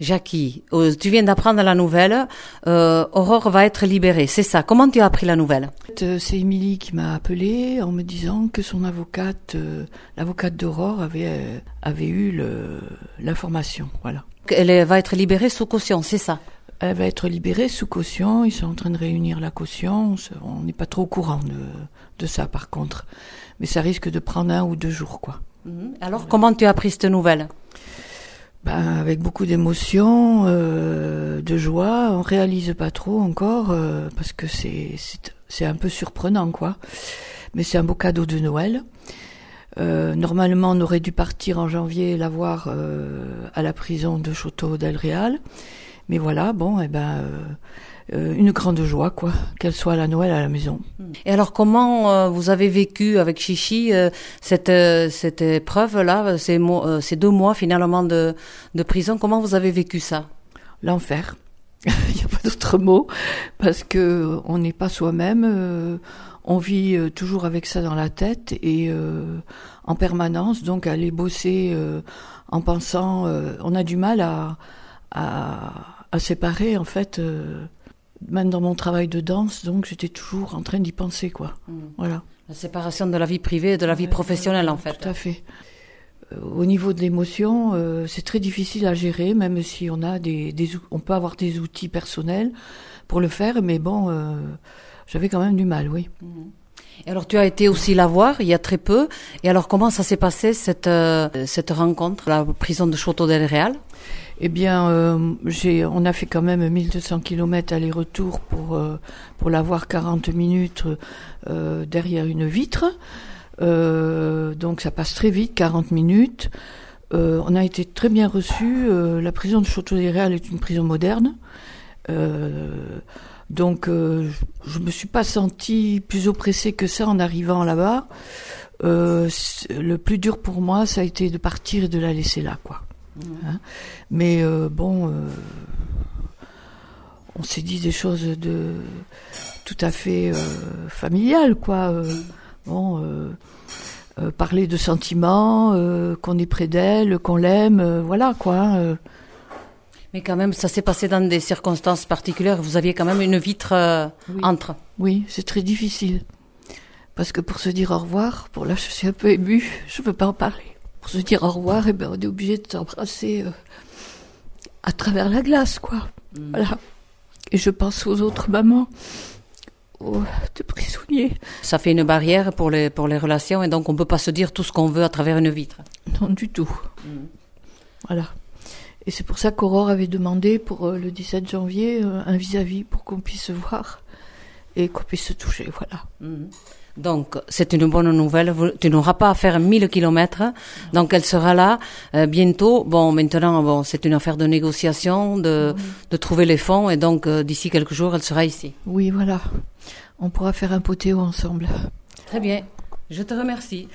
Jackie, euh, tu viens d'apprendre la nouvelle. Euh, Aurore va être libérée, c'est ça. Comment tu as appris la nouvelle? Euh, C'est Émilie qui m'a appelé en me disant que son avocate, euh, l'avocate d'Aurore, avait, euh, avait eu l'information. Voilà. Elle va être libérée sous caution, c'est ça? Elle va être libérée sous caution. Ils sont en train de réunir la caution. On n'est pas trop au courant de, de ça, par contre. Mais ça risque de prendre un ou deux jours, quoi. Alors, comment tu as appris cette nouvelle? Ben, avec beaucoup d'émotion, euh, de joie. On réalise pas trop encore euh, parce que c'est c'est un peu surprenant, quoi. Mais c'est un beau cadeau de Noël. Euh, normalement, on aurait dû partir en janvier la voir à la prison de Château del Real. Mais voilà, bon, eh ben, euh, euh, une grande joie, quoi, qu'elle soit à la Noël à la maison. Et alors, comment euh, vous avez vécu avec Chichi euh, cette, euh, cette épreuve-là, ces, mois- euh, ces deux mois finalement de, de prison? Comment vous avez vécu ça? L'enfer. Il n'y a pas d'autre mot parce que on n'est pas soi-même. euh, on vit toujours avec ça dans la tête et euh, en permanence. Donc aller bosser euh, en pensant, euh, on a du mal à à, à séparer en fait. euh, même dans mon travail de danse, donc j'étais toujours en train d'y penser quoi. Voilà. La séparation de la vie privée et de la vie professionnelle, en fait. Tout à fait. Euh, Au niveau de l'émotion, euh, c'est très difficile à gérer, même si on a des, on peut avoir des outils personnels pour le faire, mais bon, euh, j'avais quand même du mal, oui. Alors, tu as été aussi la voir il y a très peu. Et alors, comment ça s'est passé cette euh, rencontre, la prison de Château del Eh bien, euh, j'ai, on a fait quand même 1200 km aller-retour pour euh, pour l'avoir 40 minutes euh, derrière une vitre. Donc ça passe très vite, 40 minutes. On a été très bien reçus. La prison de Château-des-Réal est une prison moderne. Euh, donc euh, je je me suis pas sentie plus oppressée que ça en arrivant là-bas. Euh, le plus dur pour moi, ça a été de partir et de la laisser là, quoi. Hein? Mais bon, on s'est dit des choses de tout à fait euh, familiales, quoi. Euh, bon, euh, euh, parler de sentiments, qu'on est près d'elle, qu'on l'aime, voilà, quoi. Mais quand même, ça s'est passé dans des circonstances particulières. Vous aviez quand même une vitre euh, Oui. entre. Oui, c'est très difficile. Parce que pour se dire au revoir, pour là je suis un peu émue, je peux pas en parler. Pour se dire au revoir, eh ben, on est obligé de s'embrasser euh, à travers la glace, quoi. Voilà. Et je pense aux autres mamans, aux de prisonniers. Ça fait une barrière pour les pour les relations et donc on peut pas se dire tout ce qu'on veut à travers une vitre. Non, du tout. Voilà. Et c'est pour ça qu'Aurore avait demandé pour euh, le 17 janvier euh, un vis-à-vis pour qu'on puisse se voir et qu'on puisse se toucher, voilà. Donc c'est une bonne nouvelle. Tu n'auras pas à faire 1000 kilomètres. Donc elle sera là euh, bientôt. Bon, maintenant, bon, c'est une affaire de négociation, de de trouver les fonds et donc euh, d'ici quelques jours, elle sera ici. Oui, voilà. On pourra faire un potéo ensemble. Très bien. Je te remercie.